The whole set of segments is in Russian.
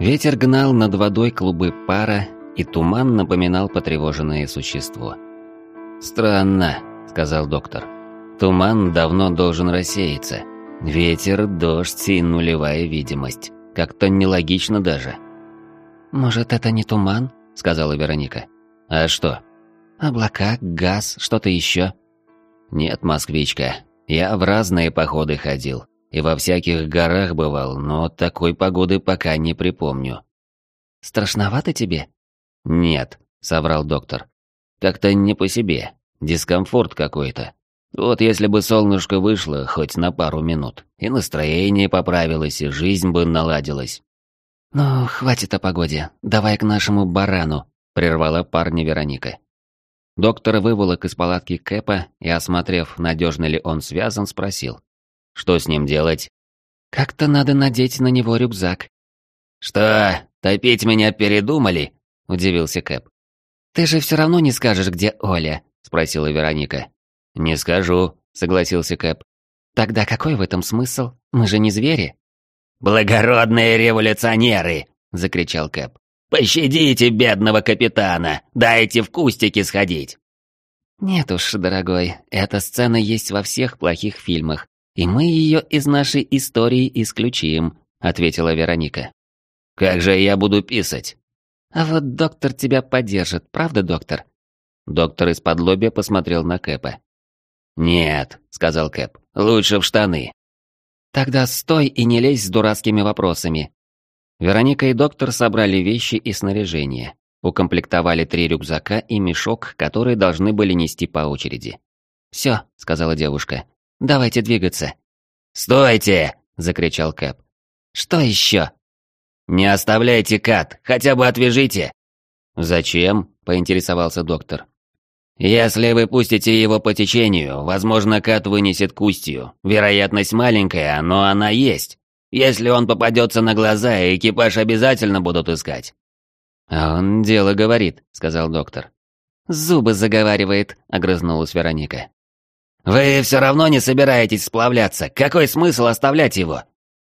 Ветер гнал над водой клубы пара, и туман напоминал потревоженное существо. «Странно», — сказал доктор. «Туман давно должен рассеяться. Ветер, дождь и нулевая видимость. Как-то нелогично даже». «Может, это не туман?» — сказала Вероника. «А что?» «Облака, газ, что-то еще?» «Нет, москвичка, я в разные походы ходил. И во всяких горах бывал, но такой погоды пока не припомню. Страшновато тебе? Нет, соврал доктор. Как-то не по себе. Дискомфорт какой-то. Вот если бы солнышко вышло хоть на пару минут, и настроение поправилось, и жизнь бы наладилась. «Ну, хватит о погоде. Давай к нашему барану», — прервала парня Вероника. Доктор выволок из палатки Кэпа и, осмотрев, надежно ли он связан, спросил. Что с ним делать? Как-то надо надеть на него рюкзак. Что, топить меня передумали? Удивился Кэп. Ты же все равно не скажешь, где Оля, спросила Вероника. Не скажу, согласился Кэп. Тогда какой в этом смысл? Мы же не звери. Благородные революционеры, закричал Кэп. Пощадите бедного капитана, дайте в кустики сходить. Нет уж, дорогой, эта сцена есть во всех плохих фильмах, «И мы ее из нашей истории исключим», — ответила Вероника. «Как же я буду писать?» «А вот доктор тебя поддержит, правда, доктор?» Доктор из-под лобья посмотрел на Кэпа. «Нет», — сказал Кэп, — «лучше в штаны». «Тогда стой и не лезь с дурацкими вопросами». Вероника и доктор собрали вещи и снаряжение, укомплектовали три рюкзака и мешок, которые должны были нести по очереди. «Все», — сказала девушка, Давайте двигаться». «Стойте!» — закричал Кэп. «Что еще?» «Не оставляйте Кат, хотя бы отвяжите!» «Зачем?» — поинтересовался доктор. «Если вы пустите его по течению, возможно, Кат вынесет кустью. Вероятность маленькая, но она есть. Если он попадется на глаза, экипаж обязательно будут искать». «А он дело говорит», — сказал доктор. «Зубы заговаривает», — огрызнулась Вероника. «Вы все равно не собираетесь сплавляться. Какой смысл оставлять его?»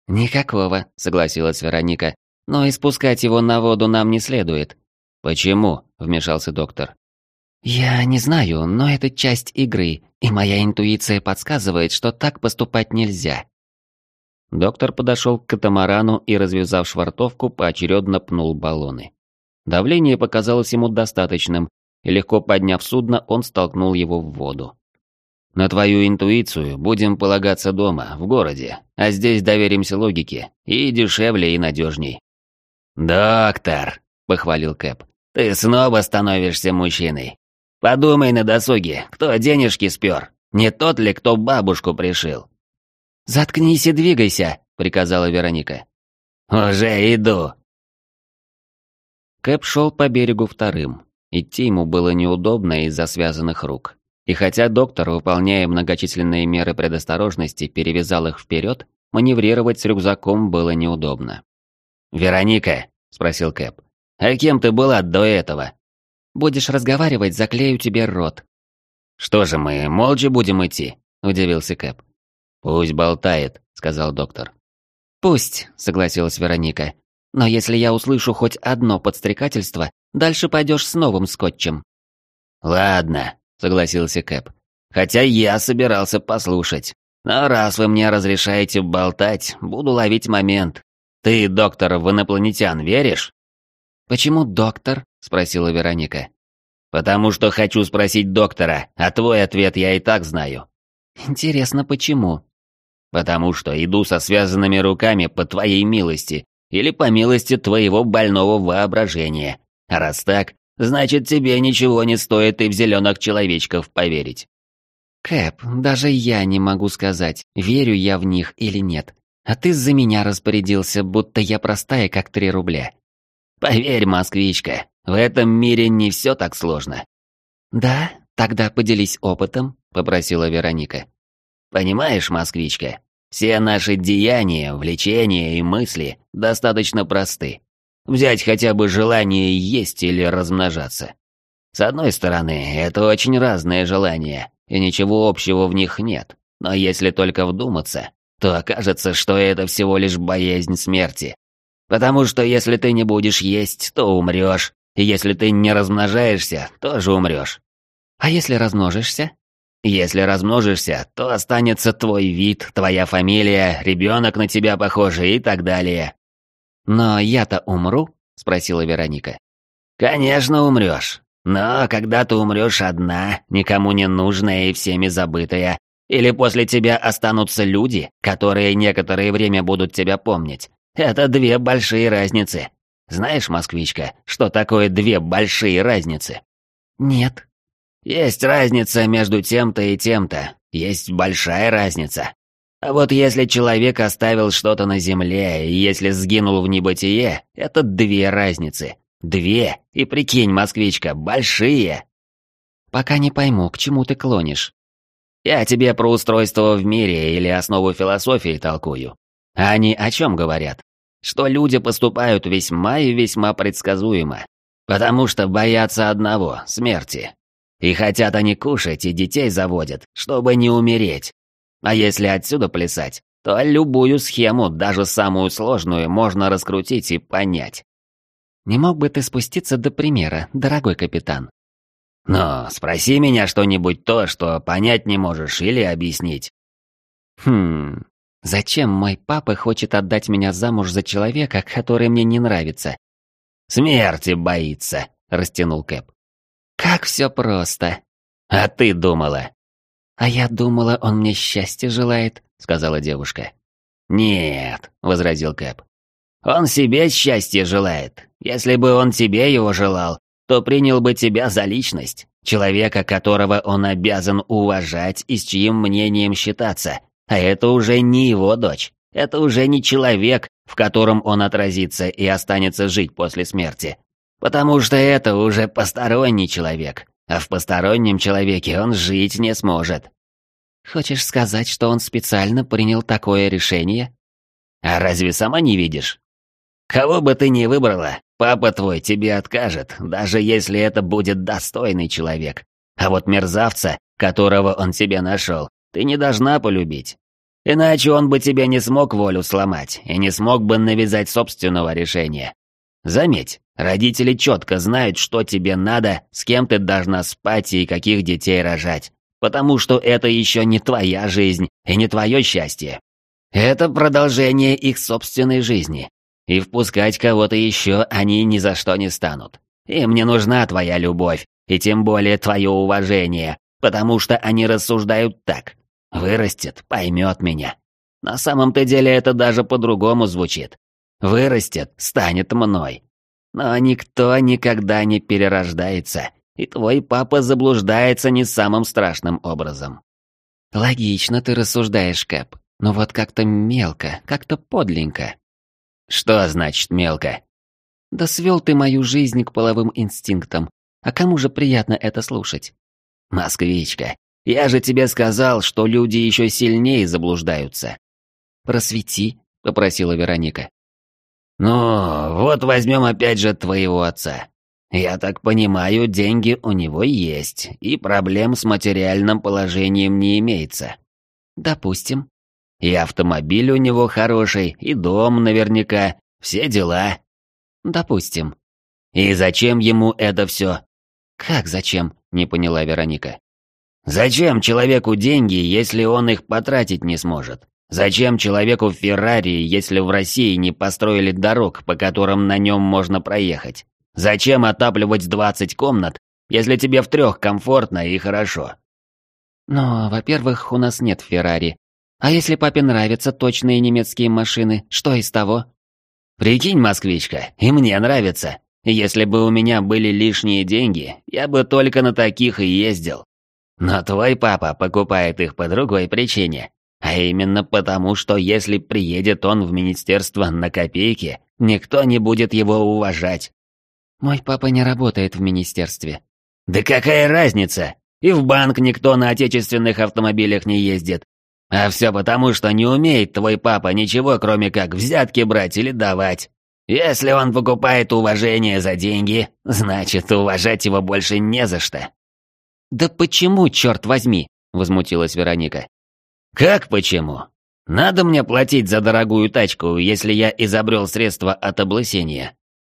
«Никакого», — согласилась Вероника. «Но испускать его на воду нам не следует». «Почему?» — вмешался доктор. «Я не знаю, но это часть игры, и моя интуиция подсказывает, что так поступать нельзя». Доктор подошел к катамарану и, развязав швартовку, поочередно пнул баллоны. Давление показалось ему достаточным, и легко подняв судно, он столкнул его в воду. На твою интуицию будем полагаться дома, в городе, а здесь доверимся логике, и дешевле, и надежней». «Доктор», — похвалил Кэп, — «ты снова становишься мужчиной. Подумай на досуге, кто денежки спер, не тот ли, кто бабушку пришил?» «Заткнись и двигайся», — приказала Вероника. «Уже иду». Кэп шел по берегу вторым. Идти ему было неудобно из-за связанных рук. И хотя доктор, выполняя многочисленные меры предосторожности, перевязал их вперед, маневрировать с рюкзаком было неудобно. «Вероника», — спросил Кэп, — «а кем ты была до этого?» «Будешь разговаривать, заклею тебе рот». «Что же мы, молча будем идти?» — удивился Кэп. «Пусть болтает», — сказал доктор. «Пусть», — согласилась Вероника. «Но если я услышу хоть одно подстрекательство, дальше пойдешь с новым скотчем». «Ладно», согласился Кэп. «Хотя я собирался послушать. Но раз вы мне разрешаете болтать, буду ловить момент. Ты, доктор, в инопланетян веришь?» «Почему доктор?» — спросила Вероника. «Потому что хочу спросить доктора, а твой ответ я и так знаю». «Интересно, почему?» «Потому что иду со связанными руками по твоей милости или по милости твоего больного воображения. А раз так, Значит, тебе ничего не стоит и в зеленых человечков поверить. Кэп, даже я не могу сказать, верю я в них или нет. А ты за меня распорядился, будто я простая, как три рубля. Поверь, москвичка, в этом мире не все так сложно. Да, тогда поделись опытом, попросила Вероника. Понимаешь, москвичка, все наши деяния, влечения и мысли достаточно просты. Взять хотя бы желание есть или размножаться. С одной стороны, это очень разные желания, и ничего общего в них нет. Но если только вдуматься, то окажется, что это всего лишь боязнь смерти. Потому что если ты не будешь есть, то умрешь. И если ты не размножаешься, тоже умрешь. А если размножишься? Если размножишься, то останется твой вид, твоя фамилия, ребенок на тебя похожий и так далее. Но я-то умру? Спросила Вероника. Конечно, умрешь. Но когда ты умрешь одна, никому не нужная и всеми забытая, или после тебя останутся люди, которые некоторое время будут тебя помнить, это две большие разницы. Знаешь, москвичка, что такое две большие разницы? Нет. Есть разница между тем-то и тем-то. Есть большая разница. А вот если человек оставил что-то на земле, и если сгинул в небытие, это две разницы. Две. И прикинь, москвичка, большие. Пока не пойму, к чему ты клонишь. Я тебе про устройство в мире или основу философии толкую. А они о чем говорят? Что люди поступают весьма и весьма предсказуемо. Потому что боятся одного — смерти. И хотят они кушать и детей заводят, чтобы не умереть. А если отсюда плясать, то любую схему, даже самую сложную, можно раскрутить и понять. Не мог бы ты спуститься до примера, дорогой капитан? Но спроси меня что-нибудь то, что понять не можешь или объяснить. Хм, зачем мой папа хочет отдать меня замуж за человека, который мне не нравится? Смерти боится, растянул Кэп. Как все просто. А ты думала? А я думала, он мне счастья желает, сказала девушка. Нет, возразил Кэп. Он себе счастья желает. Если бы он тебе его желал, то принял бы тебя за личность, человека, которого он обязан уважать и с чьим мнением считаться. А это уже не его дочь. Это уже не человек, в котором он отразится и останется жить после смерти. Потому что это уже посторонний человек, а в постороннем человеке он жить не сможет. Хочешь сказать, что он специально принял такое решение? А разве сама не видишь? Кого бы ты ни выбрала, папа твой тебе откажет, даже если это будет достойный человек. А вот мерзавца, которого он себе нашел, ты не должна полюбить. Иначе он бы тебе не смог волю сломать и не смог бы навязать собственного решения. Заметь, родители четко знают, что тебе надо, с кем ты должна спать и каких детей рожать. Потому что это еще не твоя жизнь и не твое счастье. Это продолжение их собственной жизни. И впускать кого-то еще они ни за что не станут. Им не нужна твоя любовь, и тем более твое уважение, потому что они рассуждают так. Вырастет, поймет меня. На самом-то деле это даже по-другому звучит. Вырастет, станет мной. Но никто никогда не перерождается, и твой папа заблуждается не самым страшным образом. Логично ты рассуждаешь, Кэп, но вот как-то мелко, как-то подленько. Что значит мелко? Да свел ты мою жизнь к половым инстинктам. А кому же приятно это слушать? Москвичка, я же тебе сказал, что люди еще сильнее заблуждаются. Просвети, попросила Вероника. «Ну, вот возьмем опять же твоего отца. Я так понимаю, деньги у него есть, и проблем с материальным положением не имеется». «Допустим». «И автомобиль у него хороший, и дом наверняка, все дела». «Допустим». «И зачем ему это все?» «Как зачем?» — не поняла Вероника. «Зачем человеку деньги, если он их потратить не сможет? Зачем человеку в Феррари, если в России не построили дорог, по которым на нем можно проехать? Зачем отапливать 20 комнат, если тебе в трех комфортно и хорошо? Но, во-первых, у нас нет Феррари. А если папе нравятся точные немецкие машины, что из того? Прикинь, москвичка, и мне нравится. Если бы у меня были лишние деньги, я бы только на таких и ездил. Но твой папа покупает их по другой причине. А именно потому, что если приедет он в министерство на копейки, никто не будет его уважать. Мой папа не работает в министерстве. Да какая разница? И в банк никто на отечественных автомобилях не ездит. А все потому, что не умеет твой папа ничего, кроме как взятки брать или давать. Если он покупает уважение за деньги, значит, уважать его больше не за что. «Да почему, черт возьми?» — возмутилась Вероника. «Как почему? Надо мне платить за дорогую тачку, если я изобрел средства от облысения.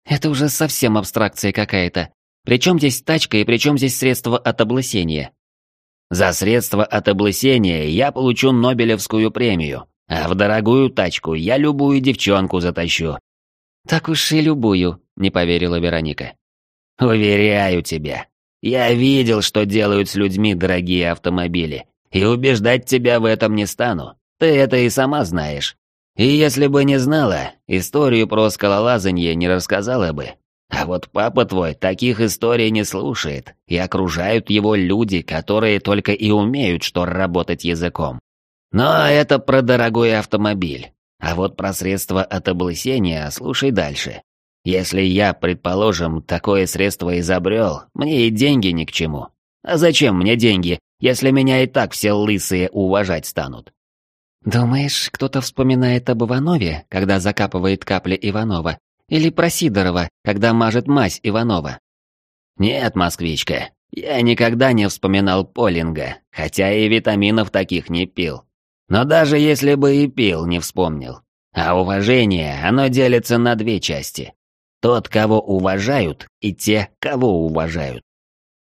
Это уже совсем абстракция какая-то. Причем здесь тачка и причем здесь средства от облысения? За средства от облысения я получу Нобелевскую премию, а в дорогую тачку я любую девчонку затащу. Так уж и любую, не поверила Вероника. Уверяю тебя, я видел, что делают с людьми дорогие автомобили, и убеждать тебя в этом не стану. Ты это и сама знаешь. И если бы не знала, историю про скалолазанье не рассказала бы. А вот папа твой таких историй не слушает, и окружают его люди, которые только и умеют что работать языком. Но это про дорогой автомобиль. А вот про средства от облысения слушай дальше. Если я, предположим, такое средство изобрел, мне и деньги ни к чему. А зачем мне деньги, если меня и так все лысые уважать станут? «Думаешь, кто-то вспоминает об Иванове, когда закапывает капли Иванова? Или про Сидорова, когда мажет мазь Иванова?» «Нет, москвичка, я никогда не вспоминал Полинга, хотя и витаминов таких не пил. Но даже если бы и пил, не вспомнил. А уважение, оно делится на две части. Тот, кого уважают, и те, кого уважают.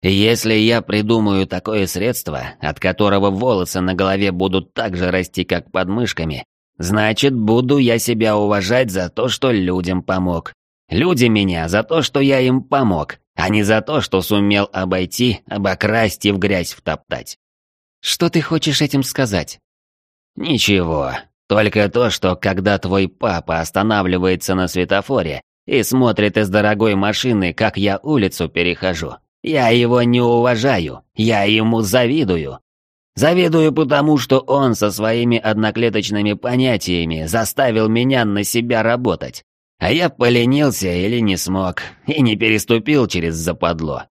Если я придумаю такое средство, от которого волосы на голове будут так же расти, как под мышками, значит, буду я себя уважать за то, что людям помог. Люди меня за то, что я им помог, а не за то, что сумел обойти, обокрасть и в грязь втоптать. Что ты хочешь этим сказать? Ничего, только то, что когда твой папа останавливается на светофоре и смотрит из дорогой машины, как я улицу перехожу, я его не уважаю, я ему завидую. Завидую потому, что он со своими одноклеточными понятиями заставил меня на себя работать. А я поленился или не смог, и не переступил через западло.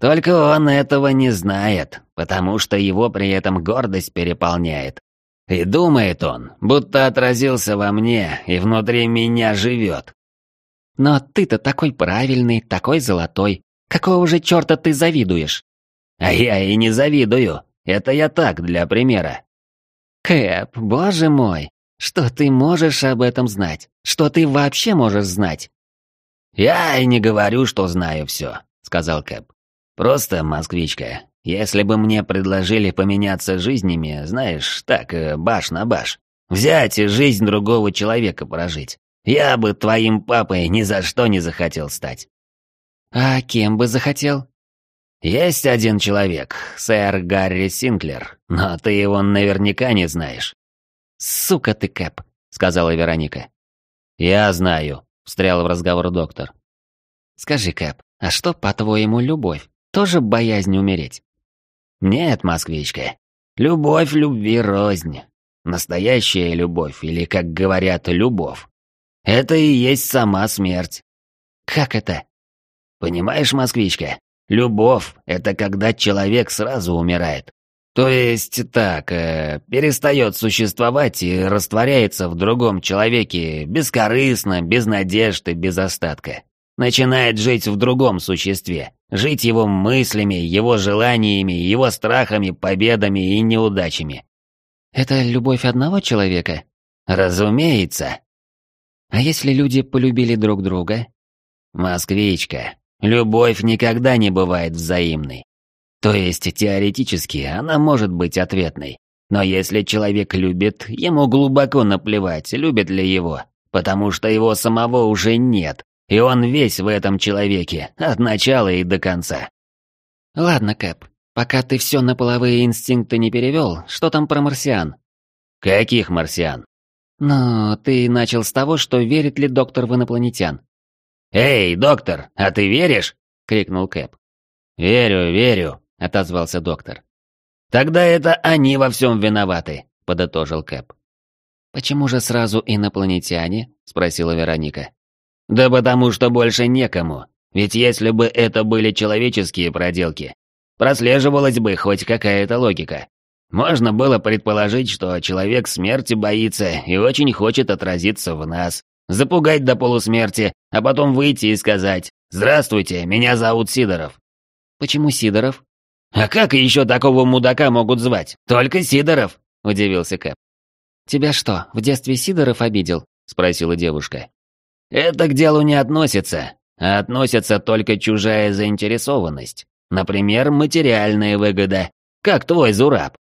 Только он этого не знает, потому что его при этом гордость переполняет. И думает он, будто отразился во мне и внутри меня живет. Но ты-то такой правильный, такой золотой. Какого же черта ты завидуешь? А я и не завидую. Это я так, для примера. Кэп, боже мой, что ты можешь об этом знать? Что ты вообще можешь знать? Я и не говорю, что знаю все, сказал Кэп. Просто, москвичка, если бы мне предложили поменяться жизнями, знаешь, так, э, баш на баш, взять и жизнь другого человека прожить, я бы твоим папой ни за что не захотел стать. «А кем бы захотел?» «Есть один человек, сэр Гарри Синклер, но ты его наверняка не знаешь». «Сука ты, Кэп», — сказала Вероника. «Я знаю», — встрял в разговор доктор. «Скажи, Кэп, а что, по-твоему, любовь? Тоже боязнь умереть?» «Нет, москвичка. Любовь любви рознь. Настоящая любовь, или, как говорят, любовь. Это и есть сама смерть». «Как это?» Понимаешь, москвичка, любовь — это когда человек сразу умирает. То есть так, э, перестает существовать и растворяется в другом человеке бескорыстно, без надежды, без остатка. Начинает жить в другом существе, жить его мыслями, его желаниями, его страхами, победами и неудачами. Это любовь одного человека? Разумеется. А если люди полюбили друг друга? Москвичка, Любовь никогда не бывает взаимной. То есть, теоретически, она может быть ответной. Но если человек любит, ему глубоко наплевать, любит ли его, потому что его самого уже нет, и он весь в этом человеке, от начала и до конца. Ладно, Кэп, пока ты все на половые инстинкты не перевел, что там про марсиан? Каких марсиан? Ну, ты начал с того, что верит ли доктор в инопланетян. «Эй, доктор, а ты веришь?» — крикнул Кэп. «Верю, верю», — отозвался доктор. «Тогда это они во всем виноваты», — подытожил Кэп. «Почему же сразу инопланетяне?» — спросила Вероника. «Да потому что больше некому. Ведь если бы это были человеческие проделки, прослеживалась бы хоть какая-то логика. Можно было предположить, что человек смерти боится и очень хочет отразиться в нас, запугать до полусмерти, а потом выйти и сказать «Здравствуйте, меня зовут Сидоров». «Почему Сидоров?» «А как еще такого мудака могут звать? Только Сидоров», — удивился Кэп. «Тебя что, в детстве Сидоров обидел?» — спросила девушка. «Это к делу не относится, а относится только чужая заинтересованность. Например, материальная выгода, как твой Зураб.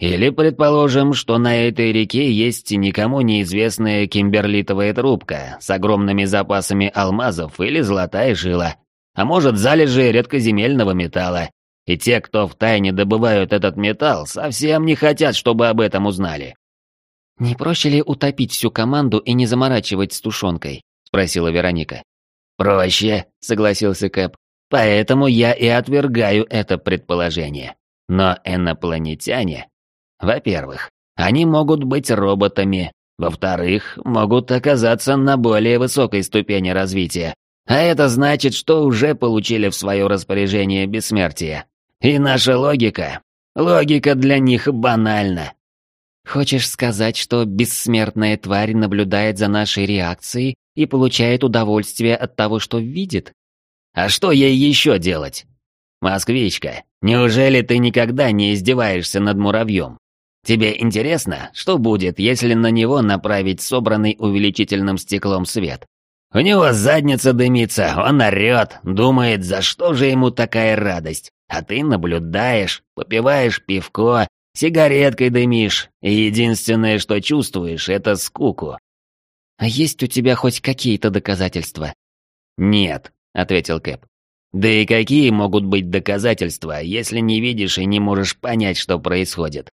Или, предположим, что на этой реке есть никому неизвестная кимберлитовая трубка с огромными запасами алмазов или золотая жила, а может залежи редкоземельного металла. И те, кто втайне добывают этот металл, совсем не хотят, чтобы об этом узнали. «Не проще ли утопить всю команду и не заморачивать с тушенкой?» — спросила Вероника. «Проще», — согласился Кэп. «Поэтому я и отвергаю это предположение. Но инопланетяне... Во-первых, они могут быть роботами. Во-вторых, могут оказаться на более высокой ступени развития. А это значит, что уже получили в свое распоряжение бессмертие. И наша логика... Логика для них банальна. Хочешь сказать, что бессмертная тварь наблюдает за нашей реакцией и получает удовольствие от того, что видит? А что ей еще делать? Москвичка, неужели ты никогда не издеваешься над муравьем? Тебе интересно, что будет, если на него направить собранный увеличительным стеклом свет? У него задница дымится, он орет, думает, за что же ему такая радость. А ты наблюдаешь, попиваешь пивко, сигареткой дымишь, и единственное, что чувствуешь, это скуку. «А есть у тебя хоть какие-то доказательства?» «Нет», — ответил Кэп. «Да и какие могут быть доказательства, если не видишь и не можешь понять, что происходит?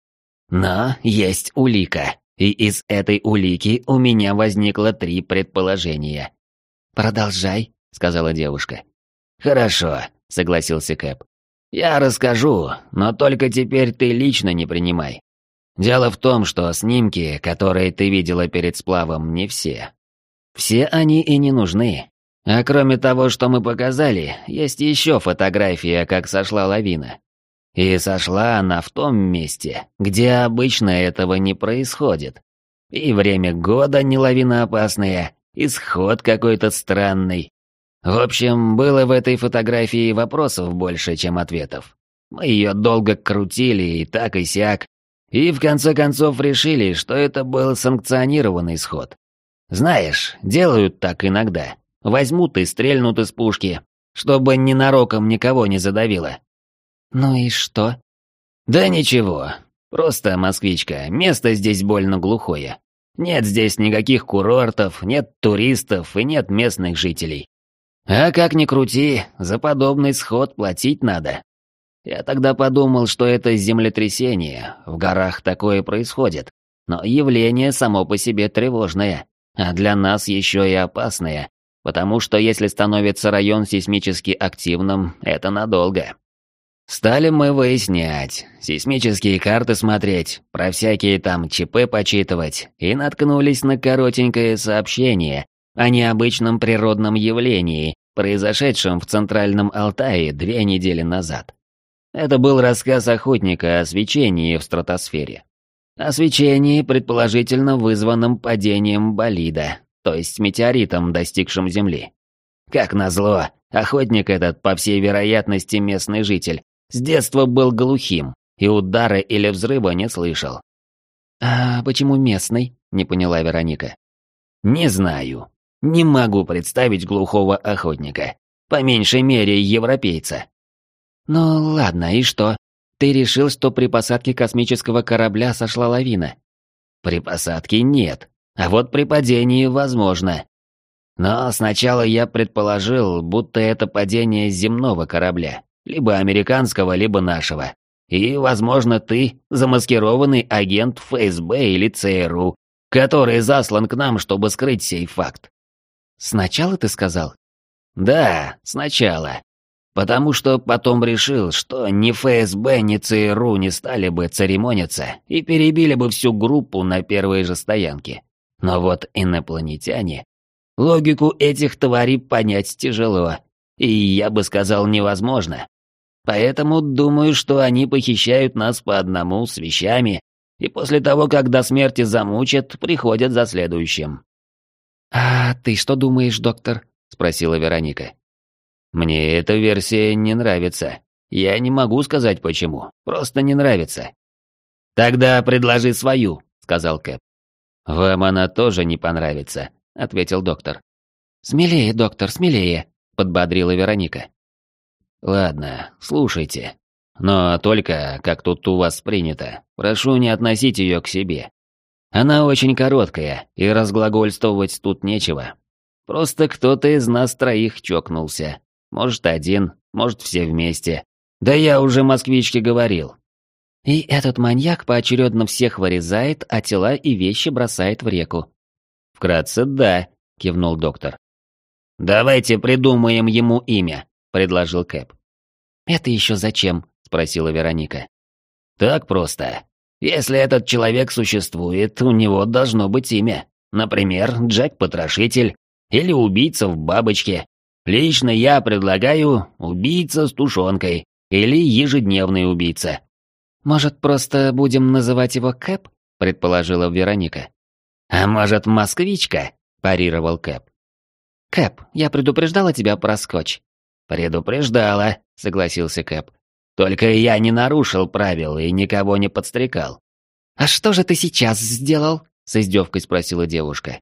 Но есть улика, и из этой улики у меня возникло три предположения». «Продолжай», — сказала девушка. «Хорошо», — согласился Кэп. «Я расскажу, но только теперь ты лично не принимай. Дело в том, что снимки, которые ты видела перед сплавом, не все. Все они и не нужны. А кроме того, что мы показали, есть еще фотография, как сошла лавина. И сошла она в том месте, где обычно этого не происходит. И время года не лавиноопасное, и сход какой-то странный. В общем, было в этой фотографии вопросов больше, чем ответов. Мы ее долго крутили и так и сяк, и в конце концов решили, что это был санкционированный сход. Знаешь, делают так иногда. Возьмут и стрельнут из пушки, чтобы ненароком никого не задавило. Ну и что? Да ничего. Просто, москвичка, место здесь больно глухое. Нет здесь никаких курортов, нет туристов и нет местных жителей. А как ни крути, за подобный сход платить надо. Я тогда подумал, что это землетрясение, в горах такое происходит. Но явление само по себе тревожное, а для нас еще и опасное, потому что если становится район сейсмически активным, это надолго. Стали мы выяснять, сейсмические карты смотреть, про всякие там ЧП почитывать, и наткнулись на коротенькое сообщение о необычном природном явлении, произошедшем в Центральном Алтае две недели назад. Это был рассказ охотника о свечении в стратосфере. О свечении, предположительно вызванном падением болида, то есть метеоритом, достигшим Земли. Как назло, охотник этот, по всей вероятности, местный житель, с детства был глухим и удара или взрыва не слышал. «А почему местный?» — не поняла Вероника. «Не знаю. Не могу представить глухого охотника. По меньшей мере, европейца. «Ну ладно, и что? Ты решил, что при посадке космического корабля сошла лавина?» «При посадке нет, а вот при падении возможно. Но сначала я предположил, будто это падение земного корабля, либо американского, либо нашего. И, возможно, ты замаскированный агент ФСБ или ЦРУ, который заслан к нам, чтобы скрыть сей факт». «Сначала ты сказал?» «Да, сначала потому что потом решил, что ни ФСБ, ни ЦРУ не стали бы церемониться и перебили бы всю группу на первой же стоянке. Но вот инопланетяне... Логику этих тварей понять тяжело, и я бы сказал невозможно. Поэтому думаю, что они похищают нас по одному с вещами, и после того, как до смерти замучат, приходят за следующим. «А ты что думаешь, доктор?» — спросила Вероника. Мне эта версия не нравится. Я не могу сказать почему, просто не нравится. Тогда предложи свою, сказал Кэп. «Вам она тоже не понравится», — ответил доктор. «Смелее, доктор, смелее», — подбодрила Вероника. «Ладно, слушайте. Но только, как тут у вас принято, прошу не относить ее к себе. Она очень короткая, и разглагольствовать тут нечего. Просто кто-то из нас троих чокнулся. Может, один, может, все вместе. Да я уже москвичке говорил. И этот маньяк поочередно всех вырезает, а тела и вещи бросает в реку. «Вкратце, да», — кивнул доктор. «Давайте придумаем ему имя», — предложил Кэп. «Это еще зачем?» — спросила Вероника. «Так просто. Если этот человек существует, у него должно быть имя. Например, Джек-потрошитель или убийца в бабочке. Лично я предлагаю убийца с тушенкой или ежедневный убийца». «Может, просто будем называть его Кэп?» — предположила Вероника. «А может, москвичка?» — парировал Кэп. «Кэп, я предупреждала тебя про скотч». «Предупреждала», — согласился Кэп. «Только я не нарушил правил и никого не подстрекал». «А что же ты сейчас сделал?» — с издевкой спросила девушка.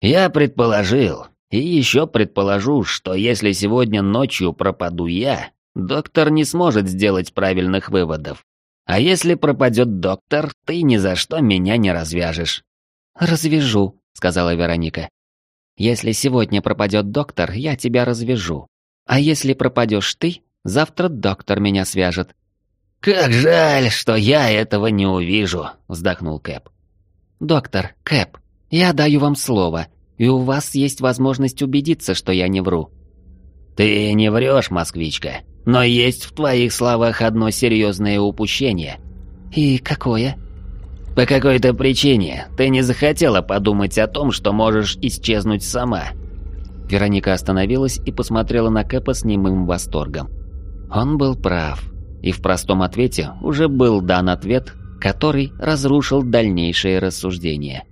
«Я предположил, и еще предположу, что если сегодня ночью пропаду я, доктор не сможет сделать правильных выводов. А если пропадет доктор, ты ни за что меня не развяжешь». «Развяжу», — сказала Вероника. Если сегодня пропадет доктор, я тебя развяжу. А если пропадешь ты, завтра доктор меня свяжет». «Как жаль, что я этого не увижу», — вздохнул Кэп. «Доктор, Кэп, я даю вам слово, и у вас есть возможность убедиться, что я не вру». «Ты не врешь, москвичка, но есть в твоих словах одно серьезное упущение». «И какое?» По какой-то причине ты не захотела подумать о том, что можешь исчезнуть сама». Вероника остановилась и посмотрела на Кэпа с немым восторгом. Он был прав. И в простом ответе уже был дан ответ, который разрушил дальнейшие рассуждения.